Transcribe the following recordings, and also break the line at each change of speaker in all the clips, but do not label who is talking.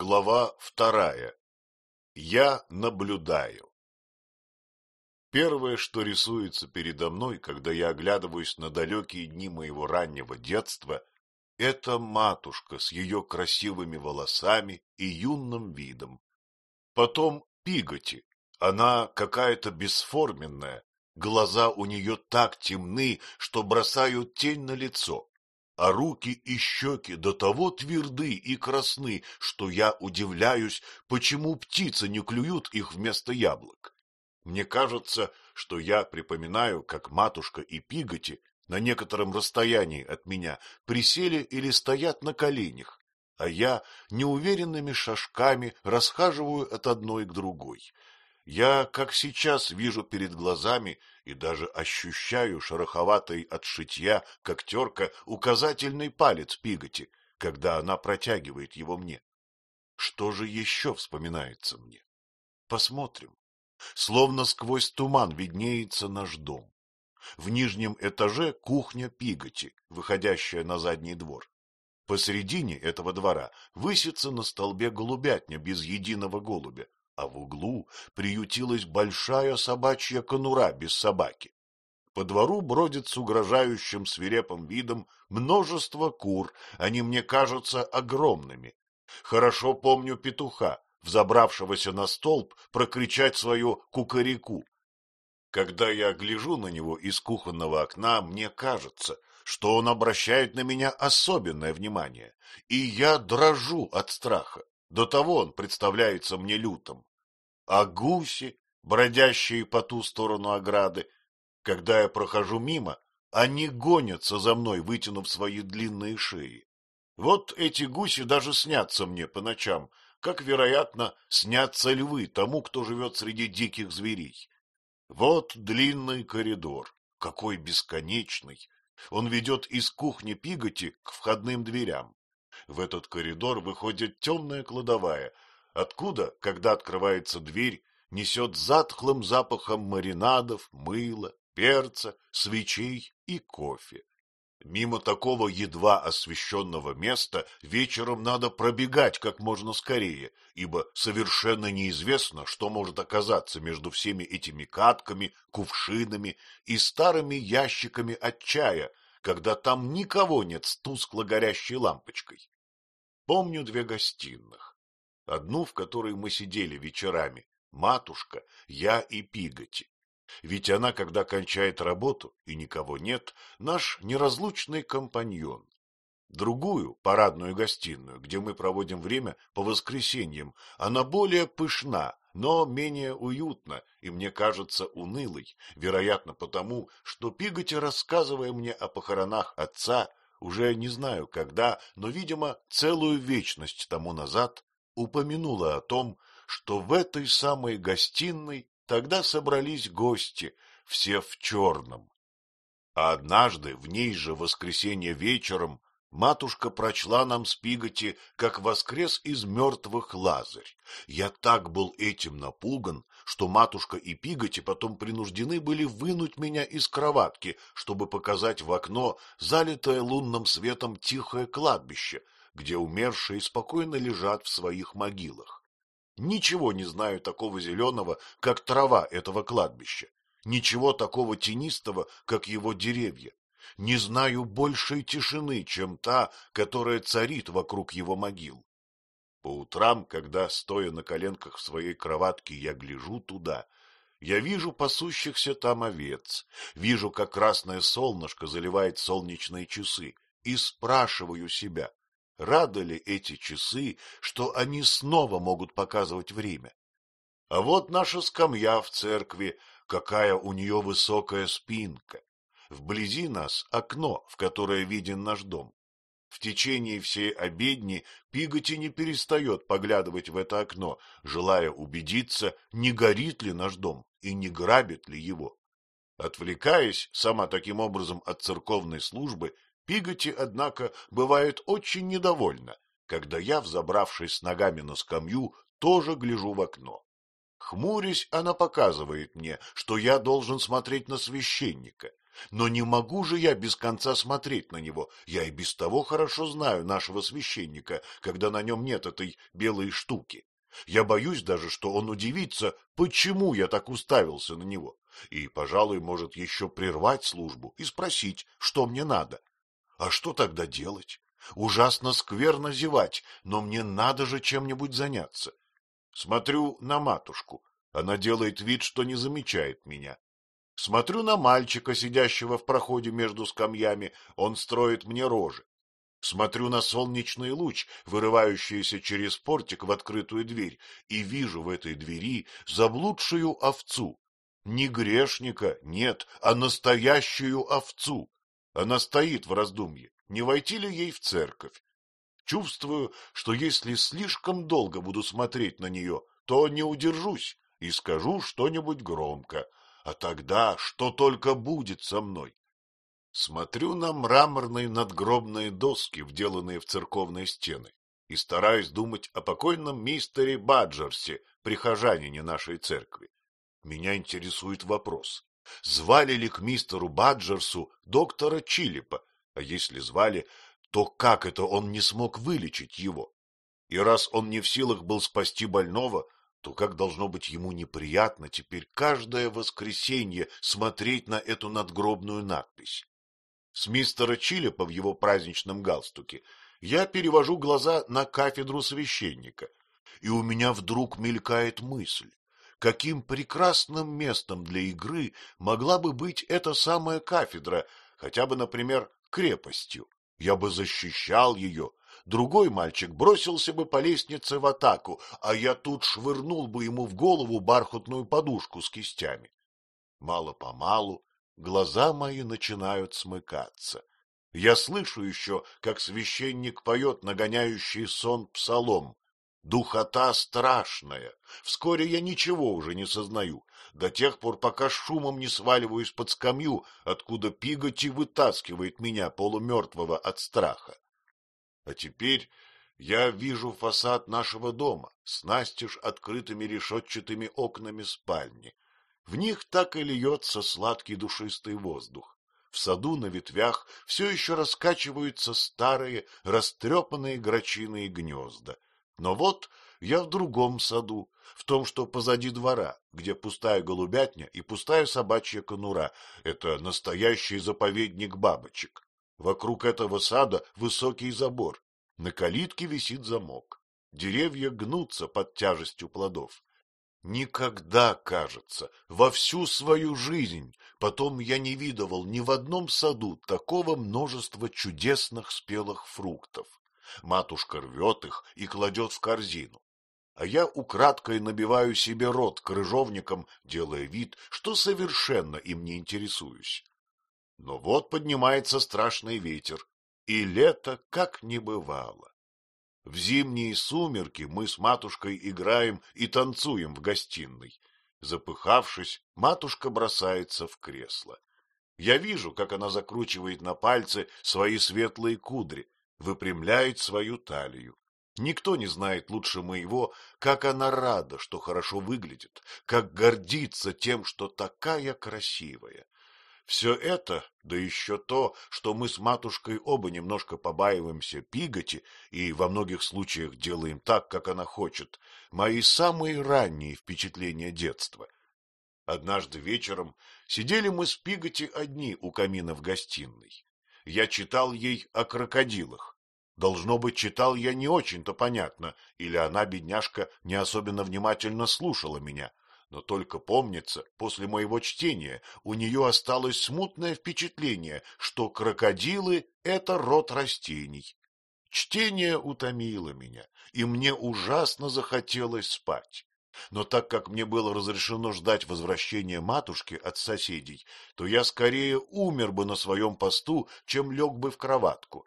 Глава вторая. Я наблюдаю. Первое, что рисуется передо мной, когда я оглядываюсь на далекие дни моего раннего детства, это матушка с ее красивыми волосами и юным видом. Потом Пиготи. Она какая-то бесформенная, глаза у нее так темны, что бросают тень на лицо а руки и щеки до того тверды и красны, что я удивляюсь, почему птицы не клюют их вместо яблок. Мне кажется, что я припоминаю, как матушка и пиготи на некотором расстоянии от меня присели или стоят на коленях, а я неуверенными шажками расхаживаю от одной к другой. Я, как сейчас, вижу перед глазами и даже ощущаю шероховатый от шитья, как терка, указательный палец пиготи, когда она протягивает его мне. Что же еще вспоминается мне? Посмотрим. Словно сквозь туман виднеется наш дом. В нижнем этаже кухня пиготи, выходящая на задний двор. Посередине этого двора высится на столбе голубятня без единого голубя, а в углу приютилась большая собачья конура без собаки. По двору бродит с угрожающим свирепым видом множество кур, они мне кажутся огромными. Хорошо помню петуха, взобравшегося на столб, прокричать свою кукареку. Когда я гляжу на него из кухонного окна, мне кажется, что он обращает на меня особенное внимание, и я дрожу от страха. До того он представляется мне лютым а гуси, бродящие по ту сторону ограды, когда я прохожу мимо, они гонятся за мной, вытянув свои длинные шеи. Вот эти гуси даже снятся мне по ночам, как, вероятно, снятся львы тому, кто живет среди диких зверей. Вот длинный коридор, какой бесконечный. Он ведет из кухни Пиготи к входным дверям. В этот коридор выходит темная кладовая, откуда, когда открывается дверь, несет затхлым запахом маринадов, мыла, перца, свечей и кофе. Мимо такого едва освещенного места вечером надо пробегать как можно скорее, ибо совершенно неизвестно, что может оказаться между всеми этими катками, кувшинами и старыми ящиками от чая, когда там никого нет с тускло горящей лампочкой. Помню две гостиных одну, в которой мы сидели вечерами, матушка, я и Пиготи. Ведь она, когда кончает работу, и никого нет, наш неразлучный компаньон. Другую, парадную гостиную, где мы проводим время по воскресеньям, она более пышна, но менее уютна и, мне кажется, унылой, вероятно, потому, что Пиготи, рассказывая мне о похоронах отца, уже не знаю когда, но, видимо, целую вечность тому назад, упомянула о том, что в этой самой гостиной тогда собрались гости, все в черном. А однажды, в ней же воскресенье вечером, матушка прочла нам с Пиготи, как воскрес из мертвых Лазарь. Я так был этим напуган, что матушка и Пиготи потом принуждены были вынуть меня из кроватки, чтобы показать в окно залитое лунным светом тихое кладбище, где умершие спокойно лежат в своих могилах. Ничего не знаю такого зеленого, как трава этого кладбища, ничего такого тенистого, как его деревья. Не знаю большей тишины, чем та, которая царит вокруг его могил. По утрам, когда, стоя на коленках в своей кроватке, я гляжу туда, я вижу пасущихся там овец, вижу, как красное солнышко заливает солнечные часы, и спрашиваю себя, Рады ли эти часы, что они снова могут показывать время? А вот наша скамья в церкви, какая у нее высокая спинка. Вблизи нас окно, в которое виден наш дом. В течение всей обедни Пиготи не перестает поглядывать в это окно, желая убедиться, не горит ли наш дом и не грабит ли его. Отвлекаясь сама таким образом от церковной службы, Пиготи, однако, бывает очень недовольна, когда я, взобравшись с ногами на скамью, тоже гляжу в окно. Хмурясь, она показывает мне, что я должен смотреть на священника, Но не могу же я без конца смотреть на него. Я и без того хорошо знаю нашего священника, когда на нем нет этой белой штуки. Я боюсь даже, что он удивится, почему я так уставился на него, и, пожалуй, может еще прервать службу и спросить, что мне надо. А что тогда делать? Ужасно скверно зевать, но мне надо же чем-нибудь заняться. Смотрю на матушку. Она делает вид, что не замечает меня. Смотрю на мальчика, сидящего в проходе между скамьями. Он строит мне рожи. Смотрю на солнечный луч, вырывающийся через портик в открытую дверь, и вижу в этой двери заблудшую овцу. Не грешника, нет, а настоящую овцу. Она стоит в раздумье, не войти ли ей в церковь. Чувствую, что если слишком долго буду смотреть на нее, то не удержусь и скажу что-нибудь громко, а тогда что только будет со мной. Смотрю на мраморные надгробные доски, вделанные в церковные стены, и стараюсь думать о покойном мистере Баджерсе, прихожанине нашей церкви. Меня интересует вопрос, звали ли к мистеру Баджерсу доктора Чилипа, а если звали, то как это он не смог вылечить его? И раз он не в силах был спасти больного, то как должно быть ему неприятно теперь каждое воскресенье смотреть на эту надгробную надпись. С мистера Чилепа в его праздничном галстуке я перевожу глаза на кафедру священника, и у меня вдруг мелькает мысль, каким прекрасным местом для игры могла бы быть эта самая кафедра, хотя бы, например, крепостью. Я бы защищал ее, другой мальчик бросился бы по лестнице в атаку, а я тут швырнул бы ему в голову бархатную подушку с кистями. Мало-помалу глаза мои начинают смыкаться. Я слышу еще, как священник поет нагоняющий сон псалом. Духота страшная. Вскоре я ничего уже не сознаю, до тех пор, пока шумом не сваливаюсь под скамью, откуда Пиготи вытаскивает меня полумертвого от страха. А теперь я вижу фасад нашего дома с настежь открытыми решетчатыми окнами спальни. В них так и льется сладкий душистый воздух. В саду на ветвях все еще раскачиваются старые, растрепанные грачиные гнезда. Но вот я в другом саду, в том, что позади двора, где пустая голубятня и пустая собачья конура. Это настоящий заповедник бабочек. Вокруг этого сада высокий забор. На калитке висит замок. Деревья гнутся под тяжестью плодов. Никогда, кажется, во всю свою жизнь потом я не видывал ни в одном саду такого множества чудесных спелых фруктов. Матушка рвет их и кладет в корзину. А я украдкой набиваю себе рот крыжовником, делая вид, что совершенно им не интересуюсь. Но вот поднимается страшный ветер, и лето как не бывало. В зимние сумерки мы с матушкой играем и танцуем в гостиной. Запыхавшись, матушка бросается в кресло. Я вижу, как она закручивает на пальцы свои светлые кудри, выпрямляет свою талию. Никто не знает лучше моего, как она рада, что хорошо выглядит, как гордится тем, что такая красивая. Все это, да еще то, что мы с матушкой оба немножко побаиваемся пиготи и во многих случаях делаем так, как она хочет, мои самые ранние впечатления детства. Однажды вечером сидели мы с пиготи одни у камина в гостиной. Я читал ей о крокодилах. Должно быть, читал я не очень-то понятно, или она, бедняжка, не особенно внимательно слушала меня — но только помнится, после моего чтения у нее осталось смутное впечатление, что крокодилы — это род растений. Чтение утомило меня, и мне ужасно захотелось спать. Но так как мне было разрешено ждать возвращения матушки от соседей, то я скорее умер бы на своем посту, чем лег бы в кроватку.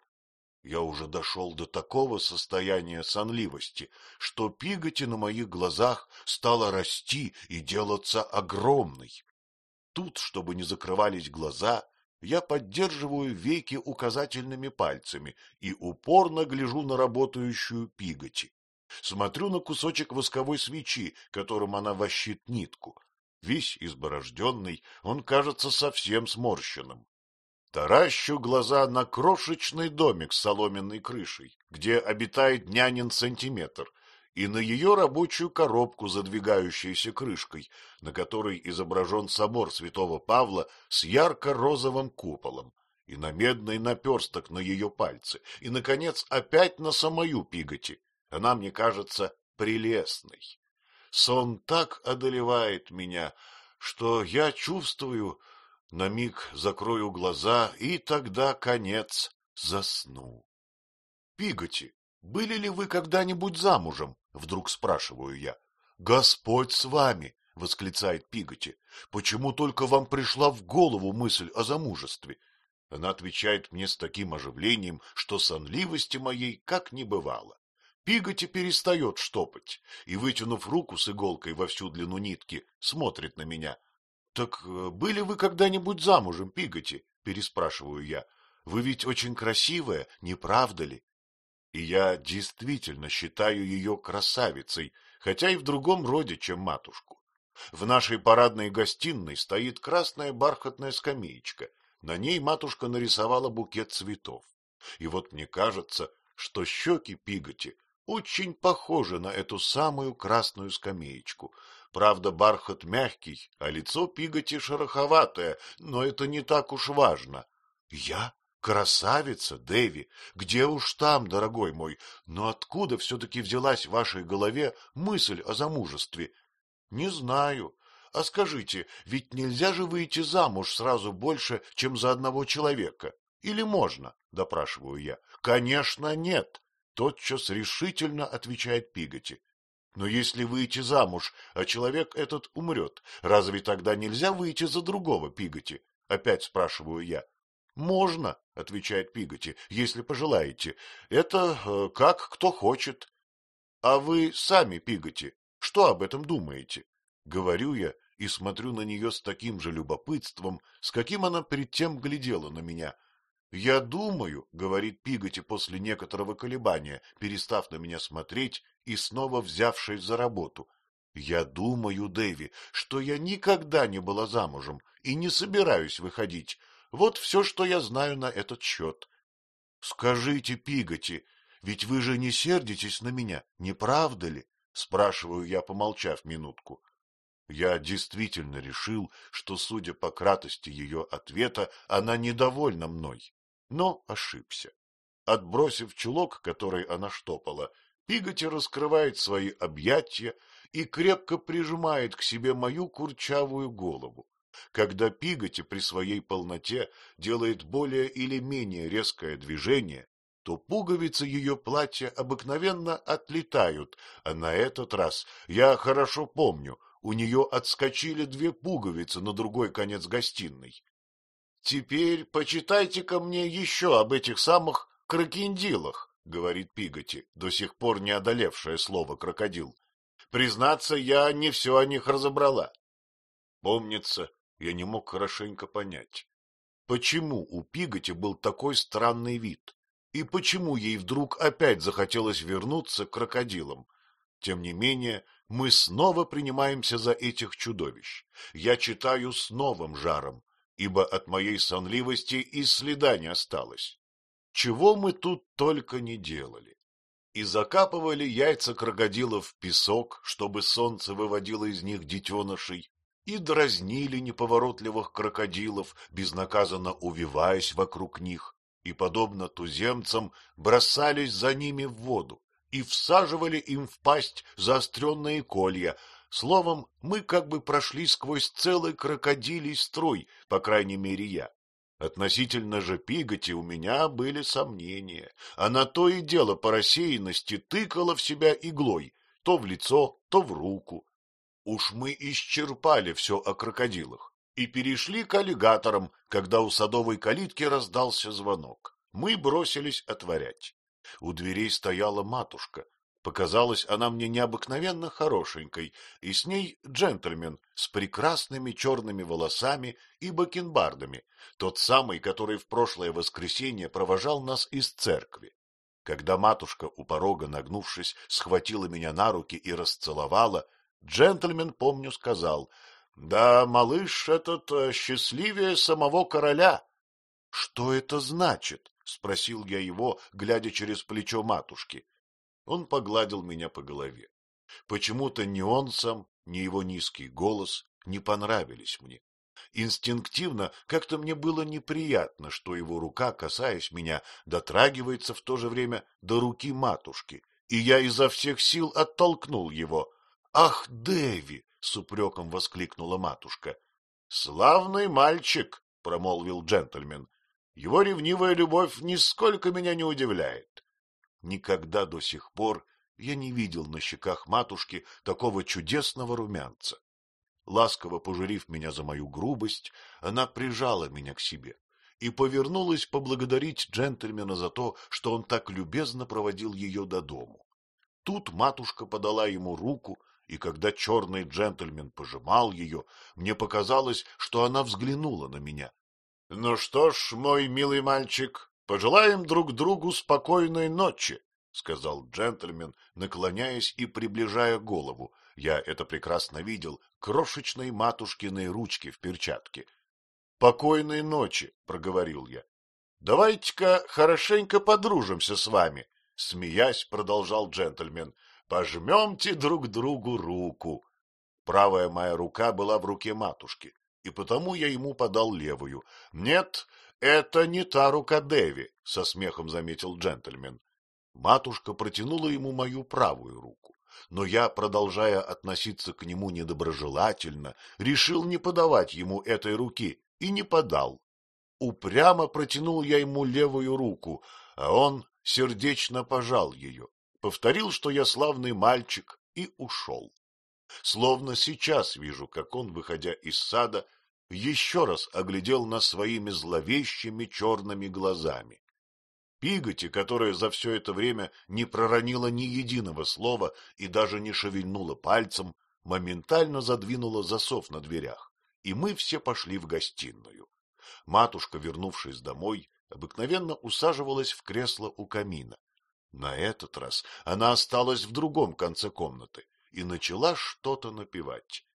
Я уже дошел до такого состояния сонливости, что пиготи на моих глазах стала расти и делаться огромной. Тут, чтобы не закрывались глаза, я поддерживаю веки указательными пальцами и упорно гляжу на работающую пиготи. Смотрю на кусочек восковой свечи, которым она вощит нитку. Весь изборожденный, он кажется совсем сморщенным. Таращу глаза на крошечный домик с соломенной крышей, где обитает нянин сантиметр, и на ее рабочую коробку, задвигающуюся крышкой, на которой изображен собор святого Павла с ярко-розовым куполом, и на медный наперсток на ее пальце, и, наконец, опять на самую Пиготи. Она мне кажется прелестной. Сон так одолевает меня, что я чувствую, на миг закрою глаза, и тогда конец засну. Пиготи, были ли вы когда-нибудь замужем? Вдруг спрашиваю я. Господь с вами! — восклицает Пиготи. — Почему только вам пришла в голову мысль о замужестве? Она отвечает мне с таким оживлением, что сонливости моей как не бывало. Пиготи перестает штопать и, вытянув руку с иголкой во всю длину нитки, смотрит на меня. — Так э, были вы когда-нибудь замужем, Пиготи? — переспрашиваю я. — Вы ведь очень красивая, не правда ли? И я действительно считаю ее красавицей, хотя и в другом роде, чем матушку. В нашей парадной гостиной стоит красная бархатная скамеечка. На ней матушка нарисовала букет цветов. И вот мне кажется, что щеки Пиготи очень похоже на эту самую красную скамеечку. Правда, бархат мягкий, а лицо Пиготи шероховатое, но это не так уж важно. Я красавица, Дэви, где уж там, дорогой мой, но откуда все-таки взялась в вашей голове мысль о замужестве? Не знаю. А скажите, ведь нельзя же выйти замуж сразу больше, чем за одного человека? Или можно? — допрашиваю я. — Конечно, нет. Тотчас решительно отвечает Пиготи. Но если выйти замуж, а человек этот умрет, разве тогда нельзя выйти за другого Пиготи? Опять спрашиваю я. Можно, отвечает Пиготи, если пожелаете. Это э, как кто хочет. А вы сами, Пиготи, что об этом думаете? Говорю я и смотрю на нее с таким же любопытством, с каким она перед тем глядела на меня. «Я думаю», — говорит Пиготи после некоторого колебания, перестав на меня смотреть и снова взявшись за работу. «Я думаю, Дэви, что я никогда не была замужем и не собираюсь выходить. Вот все, что я знаю на этот счет». «Скажите, Пиготи, ведь вы же не сердитесь на меня, не правда ли?» — спрашиваю я, помолчав минутку. Я действительно решил, что, судя по кратости ее ответа, она недовольна мной но ошибся. Отбросив чулок, который она штопала, Пиготи раскрывает свои объятия и крепко прижимает к себе мою курчавую голову. Когда Пиготи при своей полноте делает более или менее резкое движение, то пуговицы ее платья обыкновенно отлетают, а на этот раз, я хорошо помню, у нее отскочили две пуговицы на другой конец гостиной. — Теперь почитайте-ка мне еще об этих самых крокодилах, — говорит Пиготи, до сих пор не одолевшее слово «крокодил». Признаться, я не все о них разобрала. Помнится, я не мог хорошенько понять, почему у Пиготи был такой странный вид, и почему ей вдруг опять захотелось вернуться к крокодилам. Тем не менее, мы снова принимаемся за этих чудовищ. Я читаю с новым жаром, ибо от моей сонливости и следа не осталось. Чего мы тут только не делали. И закапывали яйца крокодилов в песок, чтобы солнце выводило из них детенышей, и дразнили неповоротливых крокодилов, безнаказанно увиваясь вокруг них, и, подобно туземцам, бросались за ними в воду и всаживали им в пасть заостренные колья, Словом, мы как бы прошли сквозь целый крокодилий строй, по крайней мере я. Относительно же Пиготи у меня были сомнения. Она то и дело по рассеянности тыкала в себя иглой, то в лицо, то в руку. Уж мы исчерпали все о крокодилах и перешли к аллигаторам, когда у садовой калитки раздался звонок. Мы бросились отворять. У дверей стояла матушка, Показалась она мне необыкновенно хорошенькой, и с ней джентльмен с прекрасными черными волосами и бакенбардами, тот самый, который в прошлое воскресенье провожал нас из церкви. Когда матушка у порога, нагнувшись, схватила меня на руки и расцеловала, джентльмен, помню, сказал, Да, малыш этот э, счастливее самого короля. — Что это значит? — спросил я его, глядя через плечо матушки. Он погладил меня по голове. Почему-то ни он сам, ни его низкий голос не понравились мне. Инстинктивно как-то мне было неприятно, что его рука, касаясь меня, дотрагивается в то же время до руки матушки, и я изо всех сил оттолкнул его. — Ах, Дэви! — с упреком воскликнула матушка. — Славный мальчик! — промолвил джентльмен. — Его ревнивая любовь нисколько меня не удивляет. Никогда до сих пор я не видел на щеках матушки такого чудесного румянца. Ласково пожурив меня за мою грубость, она прижала меня к себе и повернулась поблагодарить джентльмена за то, что он так любезно проводил ее до дому. Тут матушка подала ему руку, и когда черный джентльмен пожимал ее, мне показалось, что она взглянула на меня. — Ну что ж, мой милый мальчик, пожелаем друг другу спокойной ночи, — сказал джентльмен, наклоняясь и приближая голову, я это прекрасно видел, крошечной матушкиной ручки в перчатке. — Покойной ночи, — проговорил я. — Давайте-ка хорошенько подружимся с вами, — смеясь, продолжал джентльмен. — Пожмемте друг другу руку. Правая моя рука была в руке матушки, и потому я ему подал левую. — Нет, это не та рука Дэви, — со смехом заметил джентльмен. Матушка протянула ему мою правую руку но я, продолжая относиться к нему недоброжелательно, решил не подавать ему этой руки и не подал. Упрямо протянул я ему левую руку, а он сердечно пожал ее, повторил, что я славный мальчик, и ушел. Словно сейчас вижу, как он, выходя из сада, еще раз оглядел нас своими зловещими черными глазами. Пиготи, которая за все это время не проронила ни единого слова и даже не шевельнула пальцем, моментально задвинула засов на дверях, и мы все пошли в гостиную. Матушка, вернувшись домой, обыкновенно усаживалась в кресло у камина. На этот раз она осталась в другом конце комнаты и начала что-то напевать. —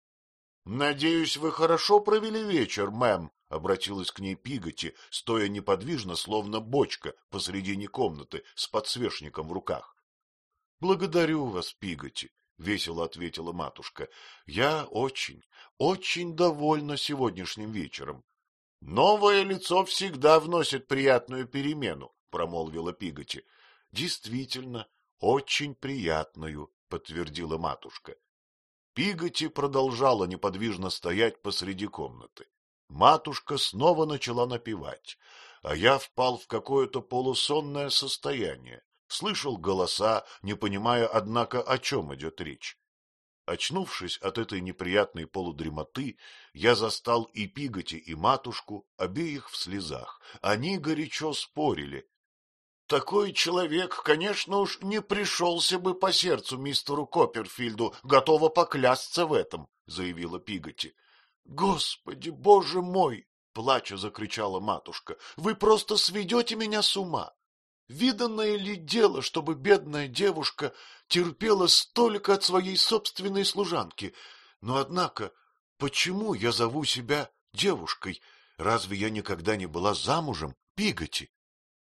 Надеюсь, вы хорошо провели вечер, мэм, — обратилась к ней Пиготи, стоя неподвижно, словно бочка посредине комнаты с подсвечником в руках. — Благодарю вас, Пиготи, — весело ответила матушка. — Я очень, очень довольна сегодняшним вечером. — Новое лицо всегда вносит приятную перемену, — промолвила Пиготи. — Действительно, очень приятную, — подтвердила матушка. Пиготи продолжала неподвижно стоять посреди комнаты. Матушка снова начала напевать, а я впал в какое-то полусонное состояние, слышал голоса, не понимая, однако, о чем идет речь. Очнувшись от этой неприятной полудремоты, я застал и Пиготи, и матушку, обеих в слезах. Они горячо спорили. — Такой человек, конечно уж, не пришелся бы по сердцу мистеру Копперфильду, готова поклясться в этом, — заявила Пиготи. Господи, боже мой! — плача закричала матушка. — Вы просто сведете меня с ума! Виданное ли дело, чтобы бедная девушка терпела столько от своей собственной служанки? Но, однако, почему я зову себя девушкой? Разве я никогда не была замужем, Пиготи? —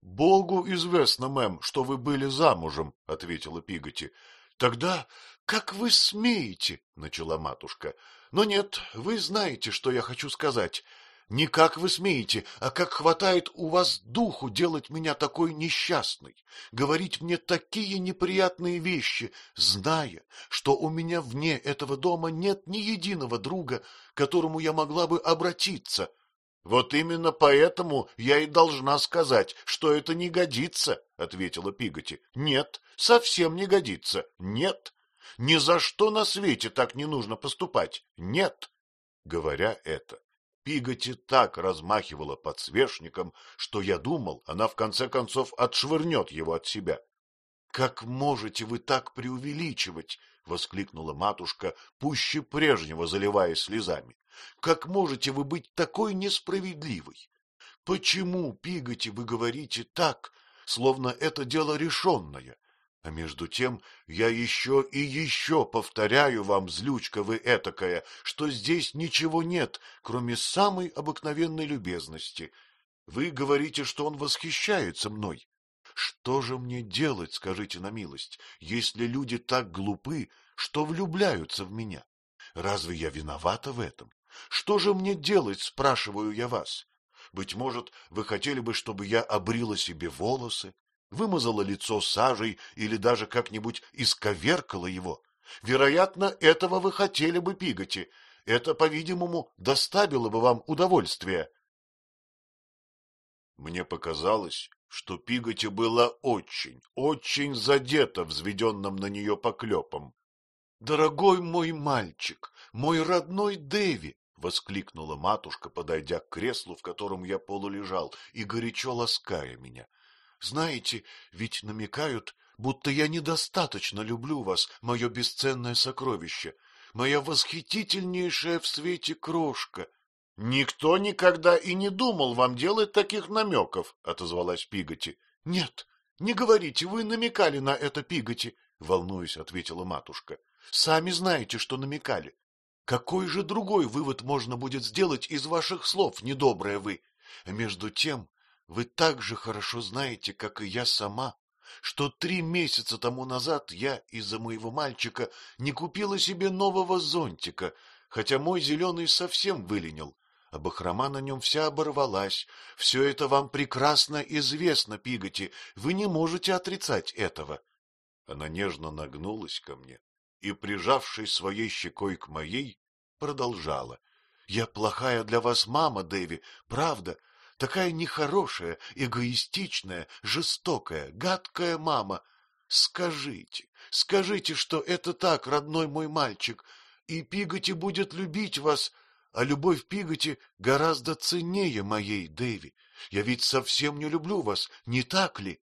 Богу известно, мэм, что вы были замужем, — ответила Пиготи. — Тогда как вы смеете? — начала матушка. Но нет, вы знаете, что я хочу сказать. Не как вы смеете, а как хватает у вас духу делать меня такой несчастной, говорить мне такие неприятные вещи, зная, что у меня вне этого дома нет ни единого друга, которому я могла бы обратиться. — Вот именно поэтому я и должна сказать, что это не годится, — ответила Пиготи. — Нет, совсем не годится. Нет. Ни за что на свете так не нужно поступать. Нет. Говоря это, Пиготи так размахивала подсвечником, что я думал, она в конце концов отшвырнет его от себя. — Как можете вы так преувеличивать? — воскликнула матушка, пуще прежнего заливаясь слезами. — Как можете вы быть такой несправедливой? Почему, Пиготи, вы говорите так, словно это дело решенное? А между тем я еще и еще повторяю вам, злючка вы этакая, что здесь ничего нет, кроме самой обыкновенной любезности. Вы говорите, что он восхищается мной. Что же мне делать, скажите на милость, если люди так глупы, что влюбляются в меня? Разве я виновата в этом? Что же мне делать, спрашиваю я вас? Быть может, вы хотели бы, чтобы я обрила себе волосы, вымазала лицо сажей или даже как-нибудь исковеркала его. Вероятно, этого вы хотели бы, Пиготи. Это, по-видимому, доставило бы вам удовольствие. Мне показалось, что Пиготи была очень, очень задета взведенным на нее поклепом. — Дорогой мой мальчик, мой родной Дэви! — воскликнула матушка, подойдя к креслу, в котором я полулежал, и горячо лаская меня. Знаете, ведь намекают, будто я недостаточно люблю вас, мое бесценное сокровище, моя восхитительнейшая в свете крошка. — Никто никогда и не думал вам делать таких намеков, — отозвалась Пиготи. — Нет, не говорите, вы намекали на это, Пиготи, — волнуясь, ответила матушка. — Сами знаете, что намекали. Какой же другой вывод можно будет сделать из ваших слов, недобрая вы? Между тем, вы так же хорошо знаете, как и я сама, что три месяца тому назад я из-за моего мальчика не купила себе нового зонтика, хотя мой зеленый совсем выленил, а бахрома на нем вся оборвалась. Все это вам прекрасно известно, Пиготи, вы не можете отрицать этого. Она нежно нагнулась ко мне и, прижавшись своей щекой к моей, продолжала. — Я плохая для вас мама, Дэви, правда, — такая нехорошая, эгоистичная, жестокая, гадкая мама. Скажите, скажите, что это так, родной мой мальчик, и Пиготи будет любить вас, а любовь Пиготи гораздо ценнее моей, Дэви. Я ведь совсем не люблю вас, не так ли?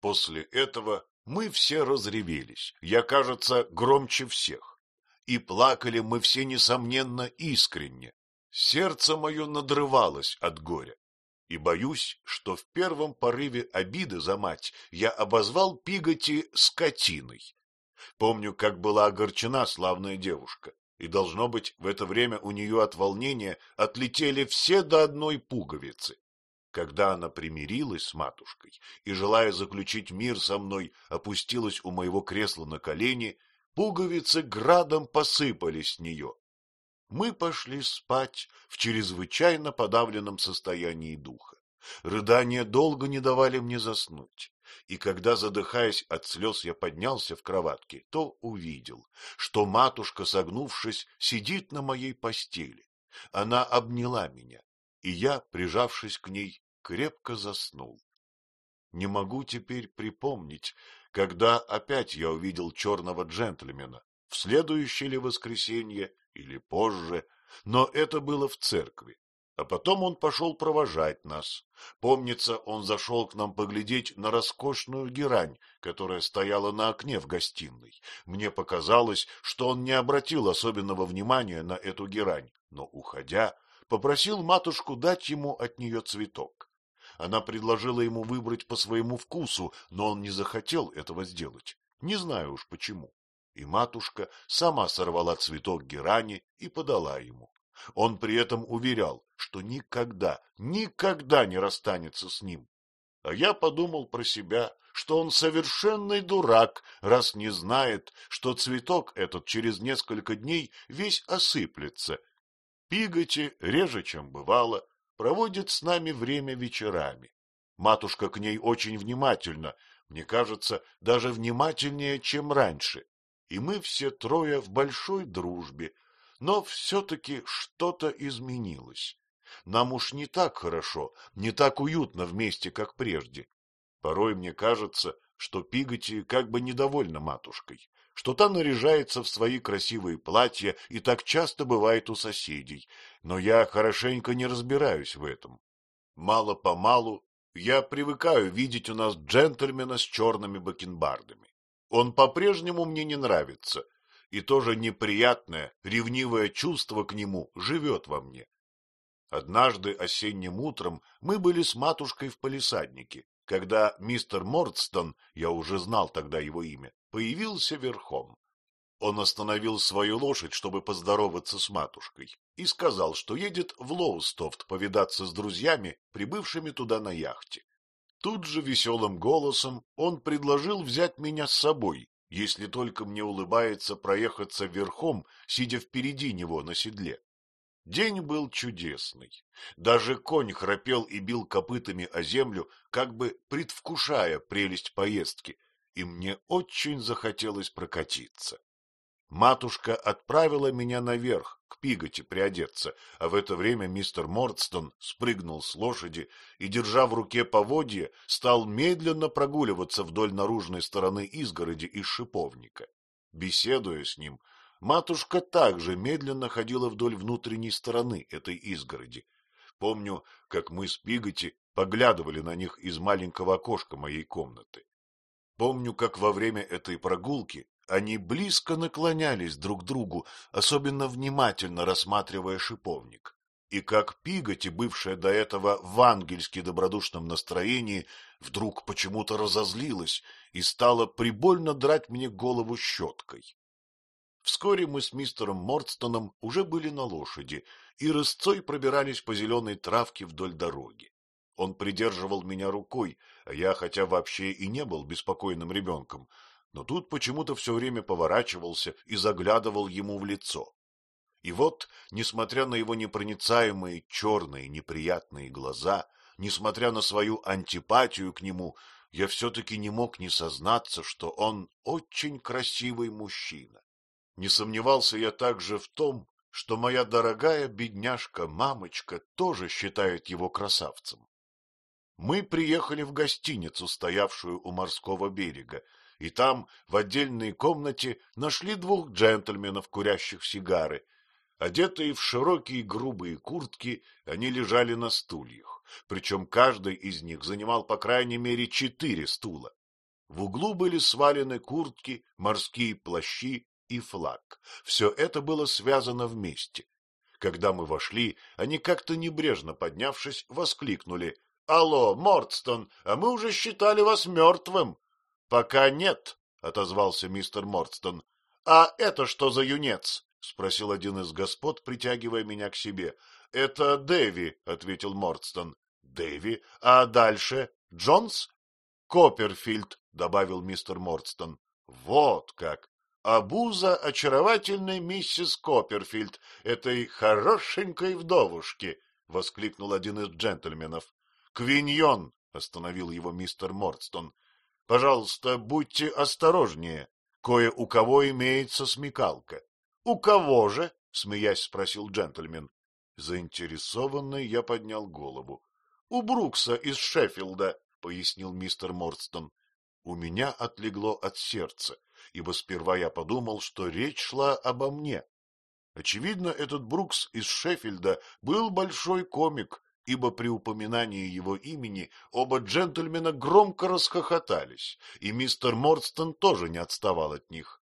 После этого мы все разревелись, я, кажется, громче всех. И плакали мы все, несомненно, искренне. Сердце мое надрывалось от горя и боюсь, что в первом порыве обиды за мать я обозвал Пиготи скотиной. Помню, как была огорчена славная девушка, и, должно быть, в это время у нее от волнения отлетели все до одной пуговицы. Когда она примирилась с матушкой и, желая заключить мир со мной, опустилась у моего кресла на колени, пуговицы градом посыпались с нее, мы пошли спать в чрезвычайно подавленном состоянии духа. Рыдания долго не давали мне заснуть, и когда, задыхаясь от слез, я поднялся в кроватке, то увидел, что матушка, согнувшись, сидит на моей постели. Она обняла меня, и я, прижавшись к ней, крепко заснул. Не могу теперь припомнить, когда опять я увидел черного джентльмена, в следующее ли воскресенье или позже, но это было в церкви. А потом он пошел провожать нас. Помнится, он зашел к нам поглядеть на роскошную герань, которая стояла на окне в гостиной. Мне показалось, что он не обратил особенного внимания на эту герань, но, уходя, попросил матушку дать ему от нее цветок. Она предложила ему выбрать по своему вкусу, но он не захотел этого сделать. Не знаю уж почему и матушка сама сорвала цветок герани и подала ему. Он при этом уверял, что никогда, никогда не расстанется с ним. А я подумал про себя, что он совершенный дурак, раз не знает, что цветок этот через несколько дней весь осыплется. Пиготи, реже, чем бывало, проводит с нами время вечерами. Матушка к ней очень внимательна, мне кажется, даже внимательнее, чем раньше и мы все трое в большой дружбе, но все-таки что-то изменилось. Нам уж не так хорошо, не так уютно вместе, как прежде. Порой мне кажется, что Пиготи как бы недовольна матушкой, что та наряжается в свои красивые платья и так часто бывает у соседей, но я хорошенько не разбираюсь в этом. Мало-помалу я привыкаю видеть у нас джентльмена с черными бакенбардами. Он по-прежнему мне не нравится, и тоже неприятное, ревнивое чувство к нему живет во мне. Однажды осенним утром мы были с матушкой в палисаднике, когда мистер Мордстон, я уже знал тогда его имя, появился верхом. Он остановил свою лошадь, чтобы поздороваться с матушкой, и сказал, что едет в Лоустофт повидаться с друзьями, прибывшими туда на яхте. Тут же веселым голосом он предложил взять меня с собой, если только мне улыбается проехаться верхом, сидя впереди него на седле. День был чудесный. Даже конь храпел и бил копытами о землю, как бы предвкушая прелесть поездки, и мне очень захотелось прокатиться. Матушка отправила меня наверх, к Пиготе приодеться, а в это время мистер Мордстон спрыгнул с лошади и, держа в руке поводье, стал медленно прогуливаться вдоль наружной стороны изгороди из шиповника. Беседуя с ним, матушка также медленно ходила вдоль внутренней стороны этой изгороди. Помню, как мы с Пиготи поглядывали на них из маленького окошка моей комнаты. Помню, как во время этой прогулки они близко наклонялись друг к другу, особенно внимательно рассматривая шиповник. И как Пиготи, бывшая до этого в ангельски добродушном настроении, вдруг почему-то разозлилась и стала прибольно драть мне голову щеткой. Вскоре мы с мистером Мордстоном уже были на лошади и рысцой пробирались по зеленой травке вдоль дороги. Он придерживал меня рукой, а я, хотя вообще и не был беспокойным ребенком, но тут почему-то все время поворачивался и заглядывал ему в лицо. И вот, несмотря на его непроницаемые черные неприятные глаза, несмотря на свою антипатию к нему, я все-таки не мог не сознаться, что он очень красивый мужчина. Не сомневался я также в том, что моя дорогая бедняжка-мамочка тоже считает его красавцем. Мы приехали в гостиницу, стоявшую у морского берега, и там, в отдельной комнате, нашли двух джентльменов, курящих сигары. Одетые в широкие грубые куртки, они лежали на стульях, причем каждый из них занимал по крайней мере четыре стула. В углу были свалены куртки, морские плащи и флаг. Все это было связано вместе. Когда мы вошли, они как-то небрежно поднявшись, воскликнули. — Алло, Мордстон, а мы уже считали вас мертвым. — Пока нет, — отозвался мистер Мордстон. — А это что за юнец? — спросил один из господ, притягивая меня к себе. — Это Дэви, — ответил Мордстон. — Дэви? А дальше? Джонс? — Копперфильд, — добавил мистер Мордстон. — Вот как! Абуза очаровательной миссис Копперфильд, этой хорошенькой вдовушки! — воскликнул один из джентльменов. — Квиньон! — остановил его мистер Мордстон. Пожалуйста, будьте осторожнее. Кое у кого имеется смекалка. — У кого же? — смеясь спросил джентльмен. Заинтересованный я поднял голову. — У Брукса из Шеффилда, — пояснил мистер Мордстон. У меня отлегло от сердца, ибо сперва я подумал, что речь шла обо мне. Очевидно, этот Брукс из Шеффилда был большой комик, ибо при упоминании его имени оба джентльмена громко расхохотались, и мистер Мордстон тоже не отставал от них.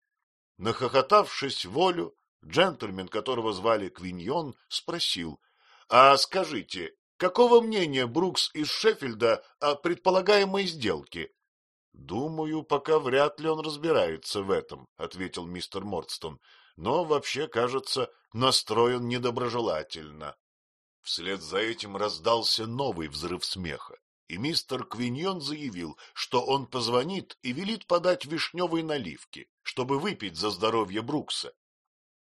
Нахохотавшись волю, джентльмен, которого звали Квиньон, спросил, — А скажите, какого мнения Брукс из Шеффилда о предполагаемой сделке? — Думаю, пока вряд ли он разбирается в этом, — ответил мистер Мордстон, — но вообще, кажется, настроен недоброжелательно. Вслед за этим раздался новый взрыв смеха, и мистер Квиньон заявил, что он позвонит и велит подать вишневой наливки, чтобы выпить за здоровье Брукса.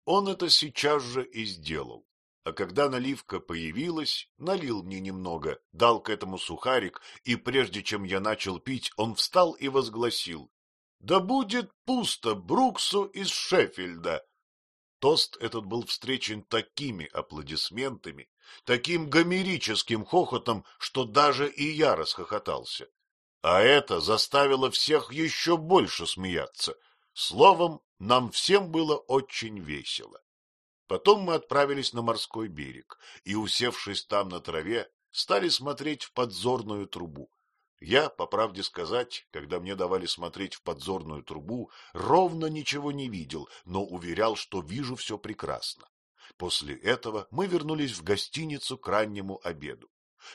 Он это сейчас же и сделал. А когда наливка появилась, налил мне немного, дал к этому сухарик, и прежде чем я начал пить, он встал и возгласил. — Да будет пусто Бруксу из Шеффильда! Тост этот был встречен такими аплодисментами, таким гомерическим хохотом, что даже и я расхохотался. А это заставило всех еще больше смеяться. Словом, нам всем было очень весело. Потом мы отправились на морской берег и, усевшись там на траве, стали смотреть в подзорную трубу. Я, по правде сказать, когда мне давали смотреть в подзорную трубу, ровно ничего не видел, но уверял, что вижу все прекрасно. После этого мы вернулись в гостиницу к раннему обеду.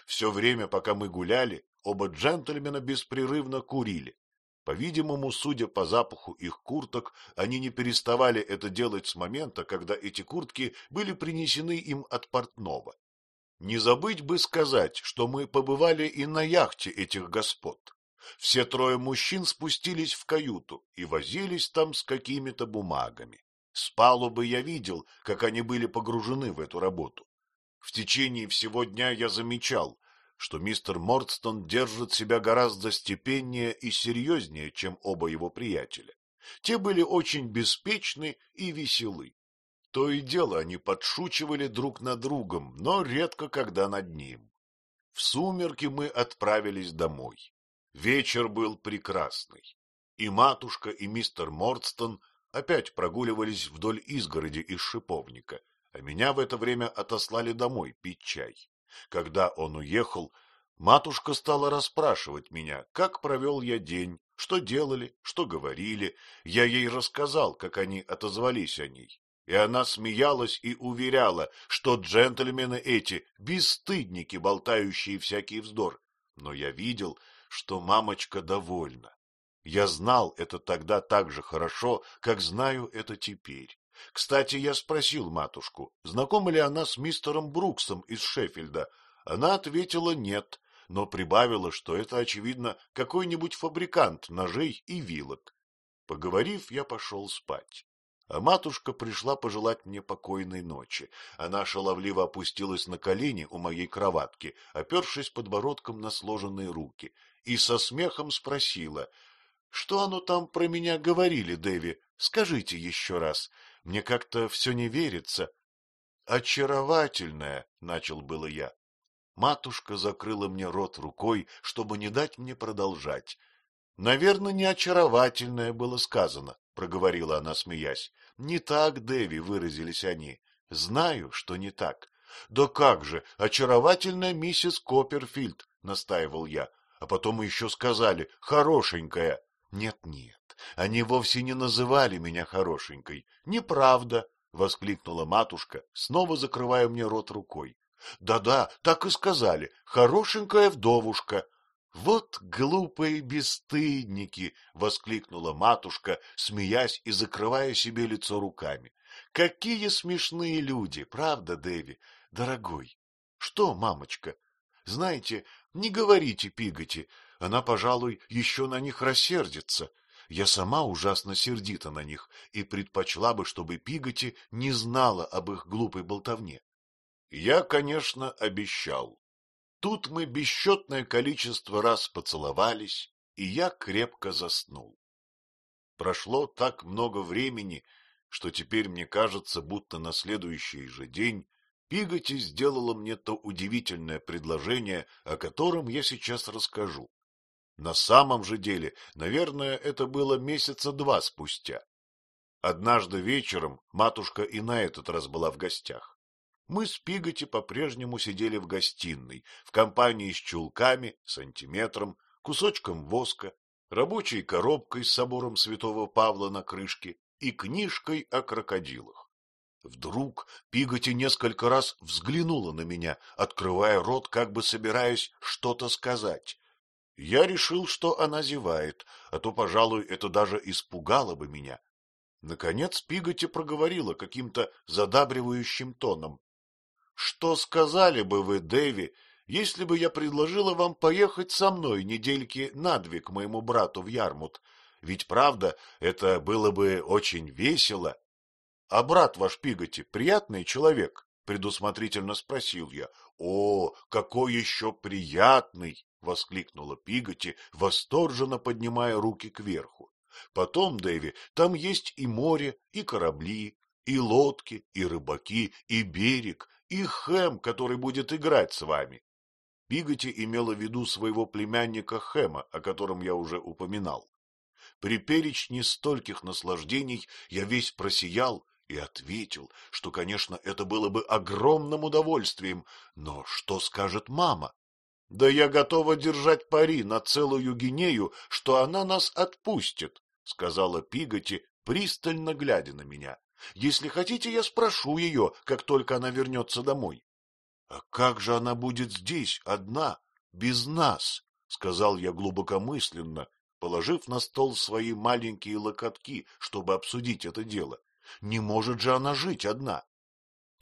Все время, пока мы гуляли, оба джентльмена беспрерывно курили. По-видимому, судя по запаху их курток, они не переставали это делать с момента, когда эти куртки были принесены им от портного. Не забыть бы сказать, что мы побывали и на яхте этих господ. Все трое мужчин спустились в каюту и возились там с какими-то бумагами. С палубы я видел, как они были погружены в эту работу. В течение всего дня я замечал, что мистер Мордстон держит себя гораздо степеннее и серьезнее, чем оба его приятеля. Те были очень беспечны и веселы. То и дело они подшучивали друг над другом, но редко когда над ним. В сумерки мы отправились домой. Вечер был прекрасный. И матушка, и мистер Мордстон опять прогуливались вдоль изгороди из шиповника, а меня в это время отослали домой пить чай. Когда он уехал, матушка стала расспрашивать меня, как провел я день, что делали, что говорили. Я ей рассказал, как они отозвались о ней. И она смеялась и уверяла, что джентльмены эти — бесстыдники, болтающие всякий вздор. Но я видел, что мамочка довольна. Я знал это тогда так же хорошо, как знаю это теперь. Кстати, я спросил матушку, знакома ли она с мистером Бруксом из Шеффилда. Она ответила нет, но прибавила, что это, очевидно, какой-нибудь фабрикант ножей и вилок. Поговорив, я пошел спать. А матушка пришла пожелать мне покойной ночи. Она шаловливо опустилась на колени у моей кроватки, опершись подбородком на сложенные руки, и со смехом спросила, что оно там про меня говорили, Дэви? Скажите еще раз. Мне как-то все не верится. — Очаровательная, — начал было я. Матушка закрыла мне рот рукой, чтобы не дать мне продолжать. — Наверное, не очаровательное было сказано, — проговорила она, смеясь. — Не так, Дэви, выразились они. Знаю, что не так. — Да как же, очаровательная миссис Копперфильд, — настаивал я. А потом еще сказали, хорошенькая. Нет-нет, они вовсе не называли меня хорошенькой. Неправда, — воскликнула матушка, снова закрывая мне рот рукой. Да-да, так и сказали, хорошенькая вдовушка. Вот глупые бесстыдники, — воскликнула матушка, смеясь и закрывая себе лицо руками. Какие смешные люди, правда, Дэви? Дорогой. Что, мамочка? Знаете, не говорите Пиготи, она, пожалуй, еще на них рассердится. Я сама ужасно сердита на них и предпочла бы, чтобы Пиготи не знала об их глупой болтовне. Я, конечно, обещал. Тут мы бесчетное количество раз поцеловались, и я крепко заснул. Прошло так много времени, что теперь мне кажется, будто на следующий же день Пиготи сделала мне то удивительное предложение, о котором я сейчас расскажу. На самом же деле, наверное, это было месяца два спустя. Однажды вечером матушка и на этот раз была в гостях. Мы с Пиготи по-прежнему сидели в гостиной, в компании с чулками, сантиметром, кусочком воска, рабочей коробкой с собором святого Павла на крышке и книжкой о крокодилах. Вдруг Пиготи несколько раз взглянула на меня, открывая рот, как бы собираясь что-то сказать. Я решил, что она зевает, а то, пожалуй, это даже испугало бы меня. Наконец Пиготи проговорила каким-то задабривающим тоном. — Что сказали бы вы, Дэви, если бы я предложила вам поехать со мной недельки на две к моему брату в Ярмут? Ведь, правда, это было бы очень весело. — А брат ваш Пиготи приятный человек? — предусмотрительно спросил я. — О, какой еще приятный! — воскликнула Пиготи, восторженно поднимая руки кверху. — Потом, Дэви, там есть и море, и корабли, и лодки, и рыбаки, и берег, и Хэм, который будет играть с вами. Пиготи имела в виду своего племянника Хэма, о котором я уже упоминал. При перечне стольких наслаждений я весь просиял и ответил, что, конечно, это было бы огромным удовольствием, но что скажет мама? Да я готова держать пари на целую гинею, что она нас отпустит, — сказала Пиготи, пристально глядя на меня. Если хотите, я спрошу ее, как только она вернется домой. — А как же она будет здесь, одна, без нас? — сказал я глубокомысленно, положив на стол свои маленькие локотки, чтобы обсудить это дело. Не может же она жить одна.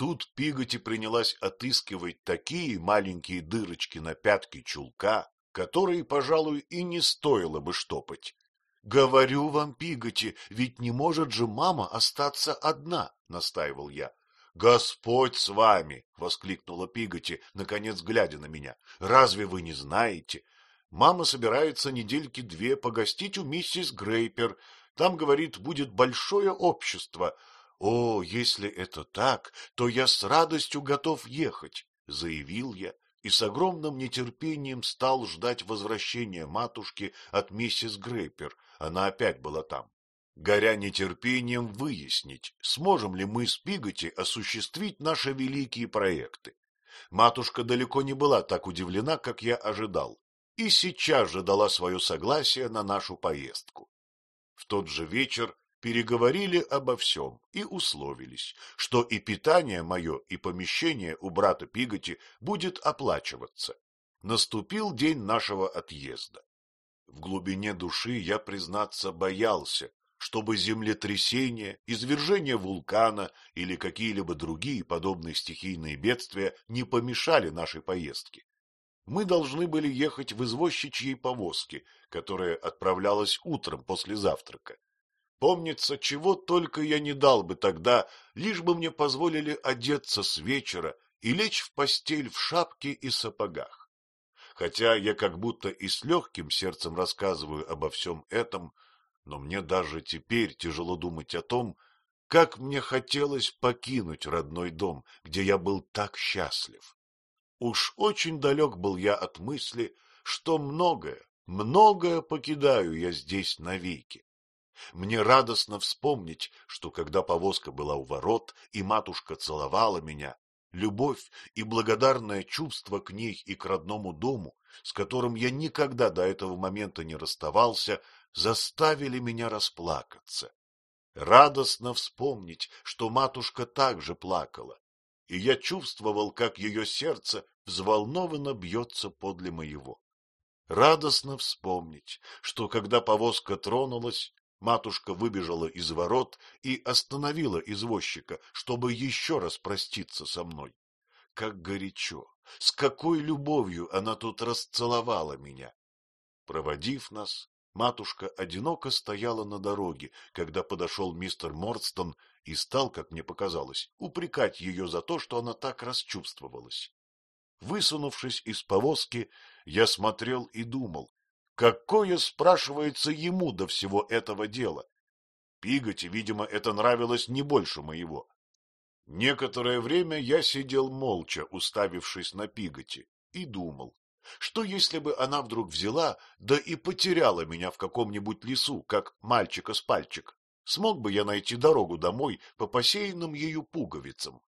Тут Пиготи принялась отыскивать такие маленькие дырочки на пятке чулка, которые, пожалуй, и не стоило бы штопать. — Говорю вам, Пиготи, ведь не может же мама остаться одна, — настаивал я. — Господь с вами! — воскликнула Пиготи, наконец глядя на меня. — Разве вы не знаете? Мама собирается недельки две погостить у миссис Грейпер. Там, говорит, будет большое общество. О, если это так, то я с радостью готов ехать, — заявил я и с огромным нетерпением стал ждать возвращения матушки от миссис Грейпер, она опять была там. Горя нетерпением выяснить, сможем ли мы с Пиготи осуществить наши великие проекты. Матушка далеко не была так удивлена, как я ожидал, и сейчас же дала свое согласие на нашу поездку. В тот же вечер переговорили обо всем и условились, что и питание мое, и помещение у брата Пиготи будет оплачиваться. Наступил день нашего отъезда. В глубине души я, признаться, боялся, чтобы землетрясение, извержение вулкана или какие-либо другие подобные стихийные бедствия не помешали нашей поездке. Мы должны были ехать в извозчичьей повозке, которая отправлялась утром после завтрака. Помнится, чего только я не дал бы тогда, лишь бы мне позволили одеться с вечера и лечь в постель в шапке и сапогах. Хотя я как будто и с легким сердцем рассказываю обо всем этом, но мне даже теперь тяжело думать о том, как мне хотелось покинуть родной дом, где я был так счастлив. Уж очень далек был я от мысли, что многое, многое покидаю я здесь навеки. Мне радостно вспомнить, что когда повозка была у ворот, и матушка целовала меня, любовь и благодарное чувство к ней и к родному дому, с которым я никогда до этого момента не расставался, заставили меня расплакаться. Радостно вспомнить, что матушка также плакала, и я чувствовал, как ее сердце взволнованно бьется подле моего. Радостно вспомнить, что когда повозка тронулась, Матушка выбежала из ворот и остановила извозчика, чтобы еще раз проститься со мной. Как горячо, с какой любовью она тут расцеловала меня. Проводив нас, матушка одиноко стояла на дороге, когда подошел мистер Мордстон и стал, как мне показалось, упрекать ее за то, что она так расчувствовалась. Высунувшись из повозки, я смотрел и думал, Какое, спрашивается, ему до всего этого дела? Пиготи, видимо, это нравилось не больше моего. Некоторое время я сидел молча, уставившись на Пиготи, и думал, что если бы она вдруг взяла, да и потеряла меня в каком-нибудь лесу, как мальчика с пальчик, смог бы я найти дорогу домой по посеянным ею пуговицам?